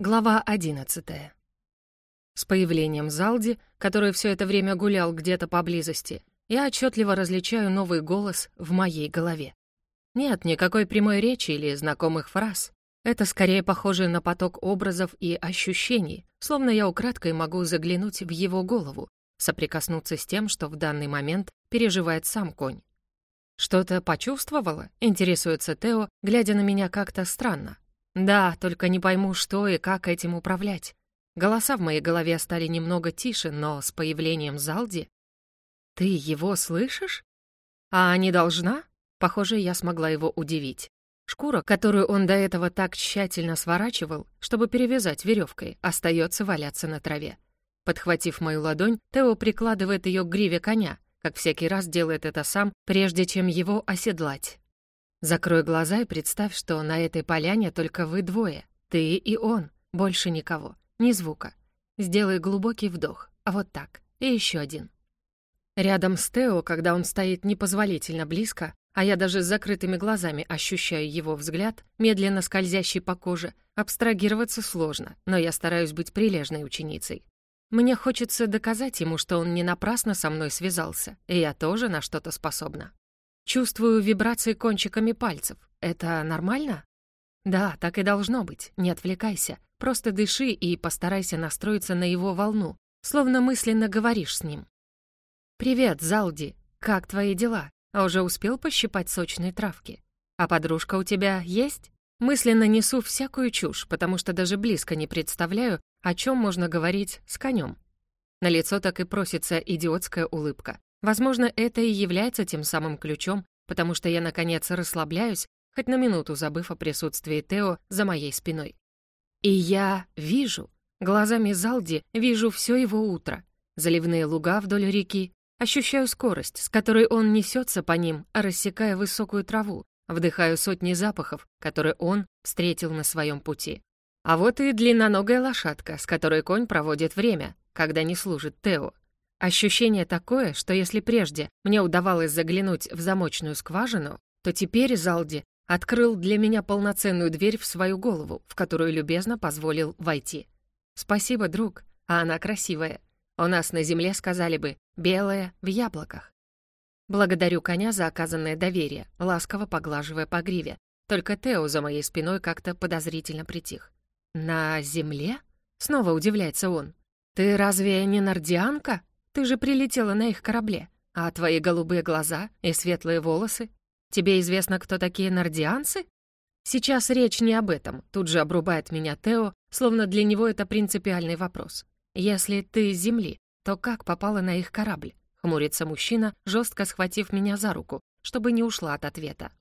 Глава одиннадцатая. С появлением Залди, который все это время гулял где-то поблизости, я отчетливо различаю новый голос в моей голове. Нет никакой прямой речи или знакомых фраз. Это скорее похоже на поток образов и ощущений, словно я украдкой могу заглянуть в его голову, соприкоснуться с тем, что в данный момент переживает сам конь. «Что-то почувствовала?» — интересуется Тео, глядя на меня как-то странно. Да, только не пойму, что и как этим управлять. Голоса в моей голове стали немного тише, но с появлением Залди... Ты его слышишь? А не должна? Похоже, я смогла его удивить. Шкура, которую он до этого так тщательно сворачивал, чтобы перевязать веревкой, остается валяться на траве. Подхватив мою ладонь, Тео прикладывает ее к гриве коня, как всякий раз делает это сам, прежде чем его оседлать. Закрой глаза и представь, что на этой поляне только вы двое. Ты и он. Больше никого. Ни звука. Сделай глубокий вдох. А вот так. И еще один. Рядом с Тео, когда он стоит непозволительно близко, а я даже с закрытыми глазами ощущаю его взгляд, медленно скользящий по коже, абстрагироваться сложно, но я стараюсь быть прилежной ученицей. Мне хочется доказать ему, что он не напрасно со мной связался, и я тоже на что-то способна. Чувствую вибрации кончиками пальцев. Это нормально? Да, так и должно быть. Не отвлекайся. Просто дыши и постарайся настроиться на его волну, словно мысленно говоришь с ним. «Привет, Залди. Как твои дела? А уже успел пощипать сочные травки? А подружка у тебя есть?» Мысленно несу всякую чушь, потому что даже близко не представляю, о чем можно говорить с конем. На лицо так и просится идиотская улыбка. Возможно, это и является тем самым ключом, потому что я, наконец, расслабляюсь, хоть на минуту забыв о присутствии Тео за моей спиной. И я вижу, глазами Залди вижу все его утро, заливные луга вдоль реки, ощущаю скорость, с которой он несется по ним, рассекая высокую траву, вдыхаю сотни запахов, которые он встретил на своем пути. А вот и длинноногая лошадка, с которой конь проводит время, когда не служит Тео. Ощущение такое, что если прежде мне удавалось заглянуть в замочную скважину, то теперь Залди открыл для меня полноценную дверь в свою голову, в которую любезно позволил войти. «Спасибо, друг, а она красивая. У нас на земле сказали бы «белая в яблоках». Благодарю коня за оказанное доверие, ласково поглаживая по гриве. Только Тео за моей спиной как-то подозрительно притих. «На земле?» — снова удивляется он. «Ты разве не нордианка?» Ты же прилетела на их корабле. А твои голубые глаза и светлые волосы? Тебе известно, кто такие нордианцы? Сейчас речь не об этом. Тут же обрубает меня Тео, словно для него это принципиальный вопрос. Если ты с Земли, то как попала на их корабль? Хмурится мужчина, жестко схватив меня за руку, чтобы не ушла от ответа.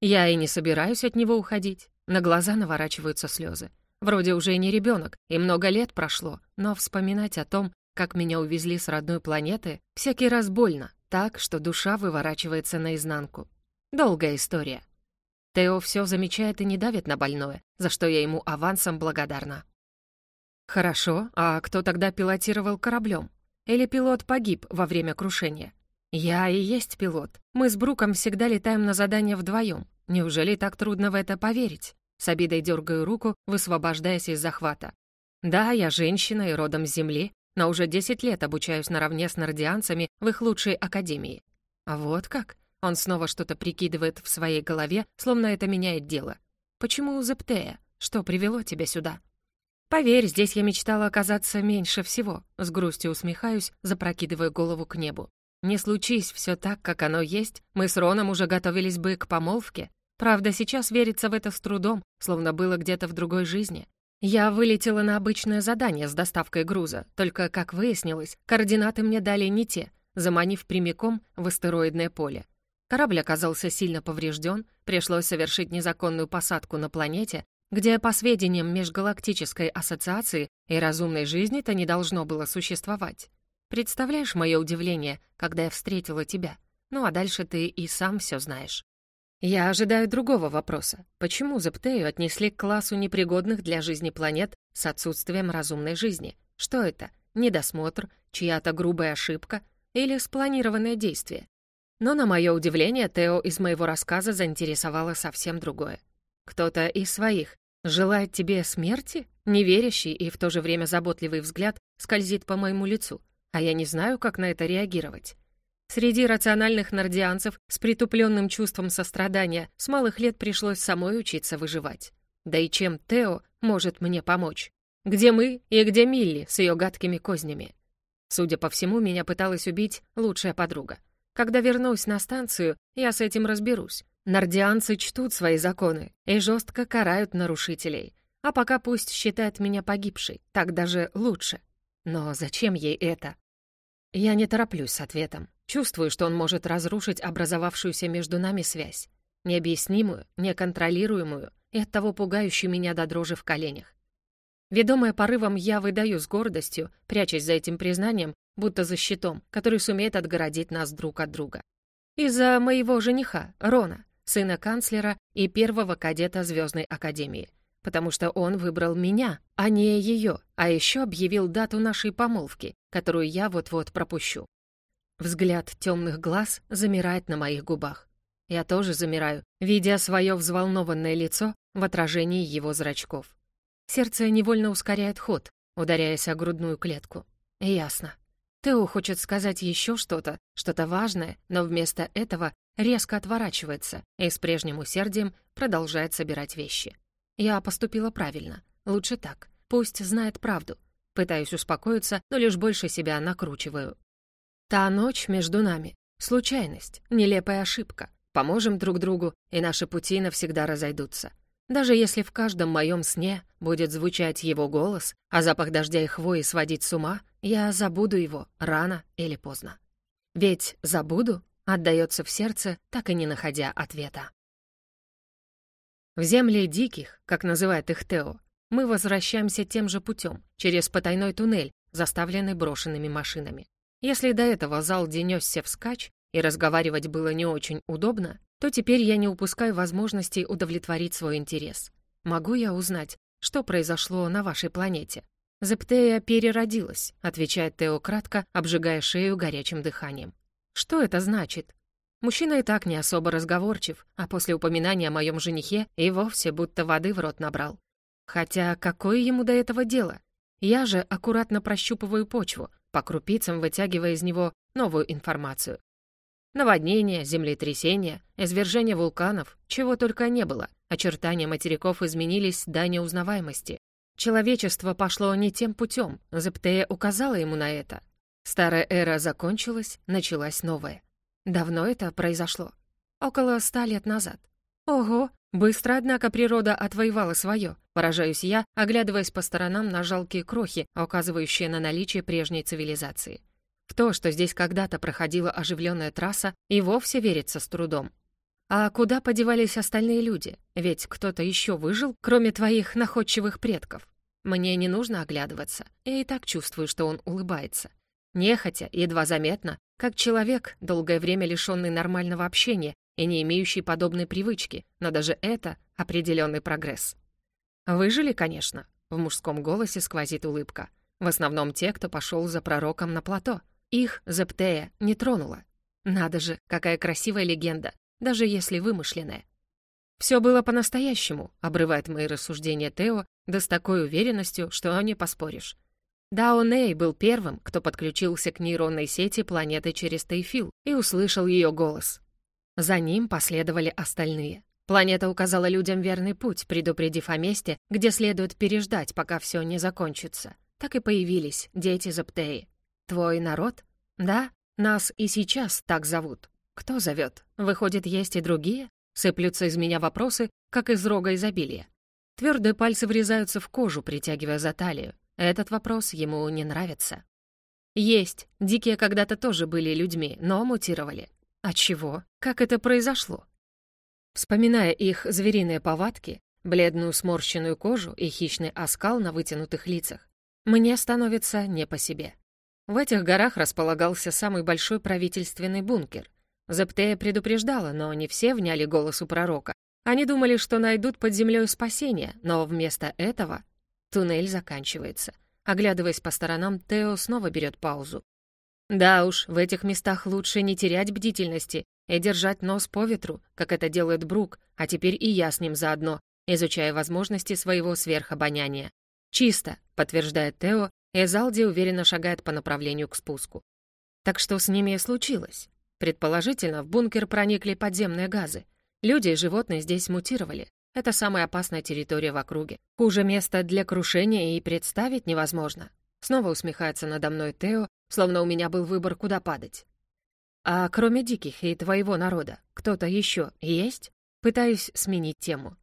Я и не собираюсь от него уходить. На глаза наворачиваются слезы. Вроде уже и не ребенок, и много лет прошло, но вспоминать о том, как меня увезли с родной планеты, всякий раз больно, так, что душа выворачивается наизнанку. Долгая история. Тео все замечает и не давит на больное, за что я ему авансом благодарна. Хорошо, а кто тогда пилотировал кораблем? Или пилот погиб во время крушения? Я и есть пилот. Мы с Бруком всегда летаем на задание вдвоем. Неужели так трудно в это поверить? С обидой дергаю руку, высвобождаясь из захвата. Да, я женщина и родом с Земли, но уже 10 лет обучаюсь наравне с нордианцами в их лучшей академии. А вот как? Он снова что-то прикидывает в своей голове, словно это меняет дело. Почему Зептея? Что привело тебя сюда? Поверь, здесь я мечтала оказаться меньше всего. С грустью усмехаюсь, запрокидывая голову к небу. Не случись все так, как оно есть, мы с Роном уже готовились бы к помолвке. Правда, сейчас верится в это с трудом, словно было где-то в другой жизни. Я вылетела на обычное задание с доставкой груза, только, как выяснилось, координаты мне дали не те, заманив прямиком в астероидное поле. Корабль оказался сильно поврежден, пришлось совершить незаконную посадку на планете, где, по сведениям Межгалактической ассоциации, и разумной жизни-то не должно было существовать. Представляешь мое удивление, когда я встретила тебя? Ну а дальше ты и сам все знаешь. Я ожидаю другого вопроса. Почему Зептею отнесли к классу непригодных для жизни планет с отсутствием разумной жизни? Что это? Недосмотр, чья-то грубая ошибка или спланированное действие? Но, на мое удивление, Тео из моего рассказа заинтересовало совсем другое. Кто-то из своих Желает тебе смерти? Неверящий и в то же время заботливый взгляд скользит по моему лицу, а я не знаю, как на это реагировать. Среди рациональных нардианцев с притупленным чувством сострадания с малых лет пришлось самой учиться выживать. Да и чем Тео может мне помочь? Где мы и где Милли с ее гадкими кознями? Судя по всему, меня пыталась убить лучшая подруга. Когда вернусь на станцию, я с этим разберусь. Нардианцы чтут свои законы и жестко карают нарушителей. А пока пусть считает меня погибшей, так даже лучше. Но зачем ей это? Я не тороплюсь с ответом. Чувствую, что он может разрушить образовавшуюся между нами связь. Необъяснимую, неконтролируемую и оттого пугающую меня до дрожи в коленях. Ведомая порывом, я выдаю с гордостью, прячась за этим признанием, будто за щитом, который сумеет отгородить нас друг от друга. Из-за моего жениха, Рона, сына канцлера и первого кадета Звездной Академии. Потому что он выбрал меня, а не ее, а еще объявил дату нашей помолвки, которую я вот-вот пропущу. Взгляд темных глаз замирает на моих губах. Я тоже замираю, видя свое взволнованное лицо в отражении его зрачков. Сердце невольно ускоряет ход, ударяясь о грудную клетку. Ясно. Тео хочет сказать еще что-то, что-то важное, но вместо этого резко отворачивается и с прежним усердием продолжает собирать вещи. Я поступила правильно. Лучше так. Пусть знает правду. Пытаюсь успокоиться, но лишь больше себя накручиваю. Та ночь между нами — случайность, нелепая ошибка. Поможем друг другу, и наши пути навсегда разойдутся. Даже если в каждом моем сне будет звучать его голос, а запах дождя и хвои сводить с ума, я забуду его рано или поздно. Ведь «забуду» отдается в сердце, так и не находя ответа. В земли диких, как называет их Тео, мы возвращаемся тем же путем, через потайной туннель, заставленный брошенными машинами. Если до этого зал денесся вскачь, и разговаривать было не очень удобно, то теперь я не упускаю возможности удовлетворить свой интерес. Могу я узнать, что произошло на вашей планете? Зептея переродилась, отвечает Тео кратко, обжигая шею горячим дыханием. Что это значит? Мужчина и так не особо разговорчив, а после упоминания о моем женихе и вовсе будто воды в рот набрал. Хотя какое ему до этого дело? Я же аккуратно прощупываю почву, по крупицам вытягивая из него новую информацию. Наводнения, землетрясения, извержения вулканов, чего только не было. Очертания материков изменились до неузнаваемости. Человечество пошло не тем путем, Зептея указала ему на это. Старая эра закончилась, началась новая. Давно это произошло? Около ста лет назад. Ого, быстро, однако, природа отвоевала свое. Поражаюсь я, оглядываясь по сторонам на жалкие крохи, указывающие на наличие прежней цивилизации. В то, что здесь когда-то проходила оживленная трасса, и вовсе верится с трудом. А куда подевались остальные люди? Ведь кто-то еще выжил, кроме твоих находчивых предков. Мне не нужно оглядываться. Я и так чувствую, что он улыбается. Нехотя, едва заметно, как человек, долгое время лишенный нормального общения и не имеющий подобной привычки, но даже это определенный прогресс. Выжили, конечно. В мужском голосе сквозит улыбка. В основном те, кто пошел за пророком на плато. Их Зептея не тронула. Надо же, какая красивая легенда, даже если вымышленная. Все было по-настоящему, обрывает мои рассуждения Тео, да с такой уверенностью, что не поспоришь. Дао Ней был первым, кто подключился к нейронной сети планеты через Тейфил и услышал ее голос. За ним последовали остальные. Планета указала людям верный путь, предупредив о месте, где следует переждать, пока все не закончится. Так и появились дети Заптеи. Твой народ? Да, нас и сейчас так зовут. Кто зовет? Выходит, есть и другие? Сыплются из меня вопросы, как из рога изобилия. Твердые пальцы врезаются в кожу, притягивая за талию. Этот вопрос ему не нравится. Есть. Дикие когда-то тоже были людьми, но мутировали. А чего? Как это произошло? Вспоминая их звериные повадки, бледную сморщенную кожу и хищный оскал на вытянутых лицах, мне становится не по себе. В этих горах располагался самый большой правительственный бункер. Зептея предупреждала, но не все вняли голосу пророка. Они думали, что найдут под землей спасение, но вместо этого туннель заканчивается. Оглядываясь по сторонам, Тео снова берет паузу. Да уж, в этих местах лучше не терять бдительности и держать нос по ветру, как это делает Брук, а теперь и я с ним заодно, изучая возможности своего сверхобоняния. «Чисто», — подтверждает Тео, и Залди уверенно шагает по направлению к спуску. Так что с ними и случилось? Предположительно, в бункер проникли подземные газы. Люди и животные здесь мутировали. Это самая опасная территория в округе. Хуже места для крушения и представить невозможно. Снова усмехается надо мной Тео, словно у меня был выбор, куда падать. А кроме диких и твоего народа, кто-то еще есть? Пытаюсь сменить тему.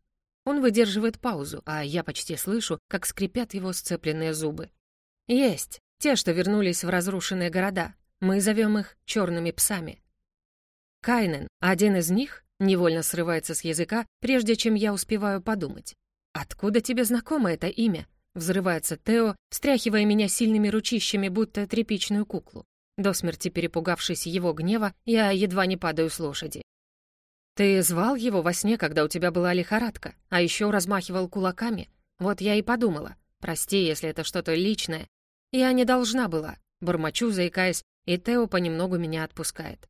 Он выдерживает паузу, а я почти слышу, как скрипят его сцепленные зубы. Есть. Те, что вернулись в разрушенные города. Мы зовем их черными псами. Кайнен, один из них, невольно срывается с языка, прежде чем я успеваю подумать. «Откуда тебе знакомо это имя?» Взрывается Тео, встряхивая меня сильными ручищами, будто тряпичную куклу. До смерти перепугавшись его гнева, я едва не падаю с лошади. «Ты звал его во сне, когда у тебя была лихорадка, а еще размахивал кулаками? Вот я и подумала. Прости, если это что-то личное. Я не должна была». Бормочу, заикаясь, и Тео понемногу меня отпускает.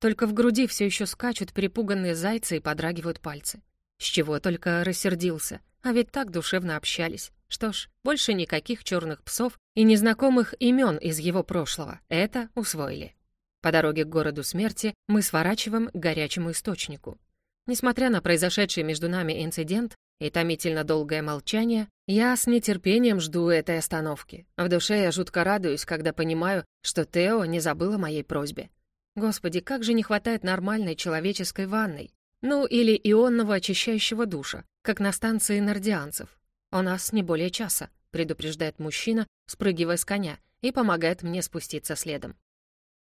Только в груди все еще скачут перепуганные зайцы и подрагивают пальцы. С чего только рассердился. А ведь так душевно общались. Что ж, больше никаких черных псов и незнакомых имен из его прошлого. Это усвоили. По дороге к городу смерти мы сворачиваем к горячему источнику. Несмотря на произошедший между нами инцидент и томительно долгое молчание, я с нетерпением жду этой остановки. В душе я жутко радуюсь, когда понимаю, что Тео не забыла моей просьбе. Господи, как же не хватает нормальной человеческой ванной. Ну, или ионного очищающего душа, как на станции нордианцев. «У нас не более часа», — предупреждает мужчина, спрыгивая с коня, и помогает мне спуститься следом.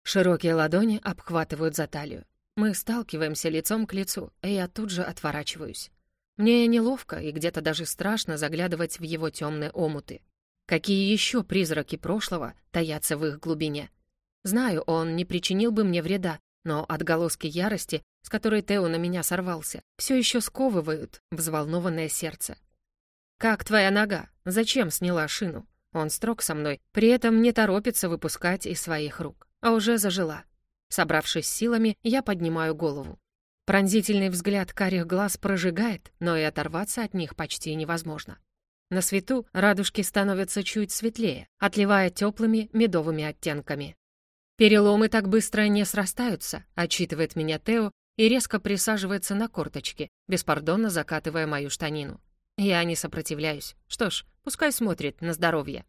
Широкие ладони обхватывают за талию. Мы сталкиваемся лицом к лицу, и я тут же отворачиваюсь. Мне неловко и где-то даже страшно заглядывать в его темные омуты. Какие еще призраки прошлого таятся в их глубине? Знаю, он не причинил бы мне вреда, но отголоски ярости с которой Тео на меня сорвался, все еще сковывают взволнованное сердце. «Как твоя нога? Зачем сняла шину?» Он строг со мной, при этом не торопится выпускать из своих рук, а уже зажила. Собравшись силами, я поднимаю голову. Пронзительный взгляд карих глаз прожигает, но и оторваться от них почти невозможно. На свету радужки становятся чуть светлее, отливая теплыми медовыми оттенками. «Переломы так быстро не срастаются», — отчитывает меня Тео, и резко присаживается на корточки, беспардонно закатывая мою штанину. Я не сопротивляюсь. Что ж, пускай смотрит на здоровье.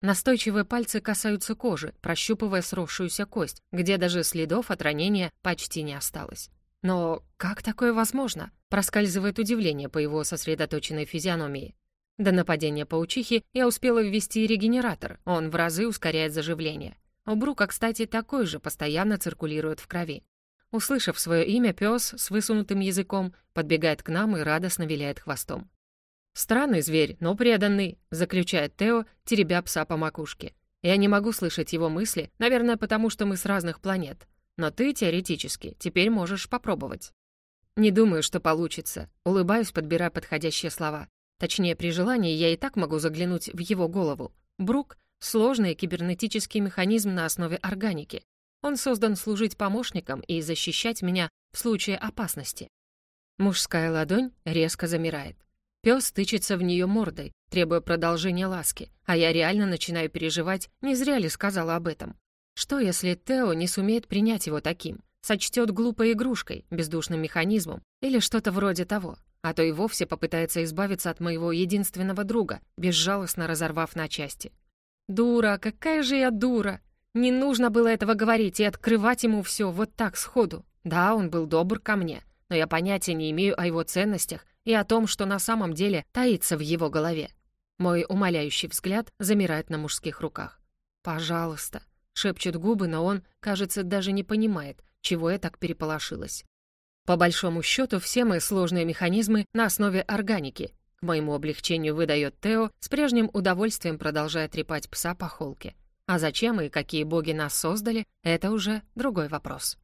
Настойчивые пальцы касаются кожи, прощупывая сросшуюся кость, где даже следов от ранения почти не осталось. Но как такое возможно? Проскальзывает удивление по его сосредоточенной физиономии. До нападения паучихи я успела ввести регенератор, он в разы ускоряет заживление. У Брука, кстати, такой же постоянно циркулирует в крови. Услышав свое имя, пес с высунутым языком подбегает к нам и радостно виляет хвостом. «Странный зверь, но преданный», — заключает Тео, теребя пса по макушке. «Я не могу слышать его мысли, наверное, потому что мы с разных планет. Но ты, теоретически, теперь можешь попробовать». «Не думаю, что получится», — улыбаюсь, подбирая подходящие слова. Точнее, при желании я и так могу заглянуть в его голову. Брук — сложный кибернетический механизм на основе органики. Он создан служить помощником и защищать меня в случае опасности. Мужская ладонь резко замирает. Пес тычется в нее мордой, требуя продолжения ласки, а я реально начинаю переживать, не зря ли сказала об этом. Что, если Тео не сумеет принять его таким? Сочтет глупой игрушкой, бездушным механизмом или что-то вроде того, а то и вовсе попытается избавиться от моего единственного друга, безжалостно разорвав на части. «Дура, какая же я дура!» Не нужно было этого говорить и открывать ему все вот так сходу. Да, он был добр ко мне, но я понятия не имею о его ценностях и о том, что на самом деле таится в его голове. Мой умоляющий взгляд замирает на мужских руках. «Пожалуйста», — шепчут губы, но он, кажется, даже не понимает, чего я так переполошилась. По большому счету, все мои сложные механизмы на основе органики. К моему облегчению выдает Тео, с прежним удовольствием продолжая трепать пса по холке. А зачем и какие боги нас создали, это уже другой вопрос.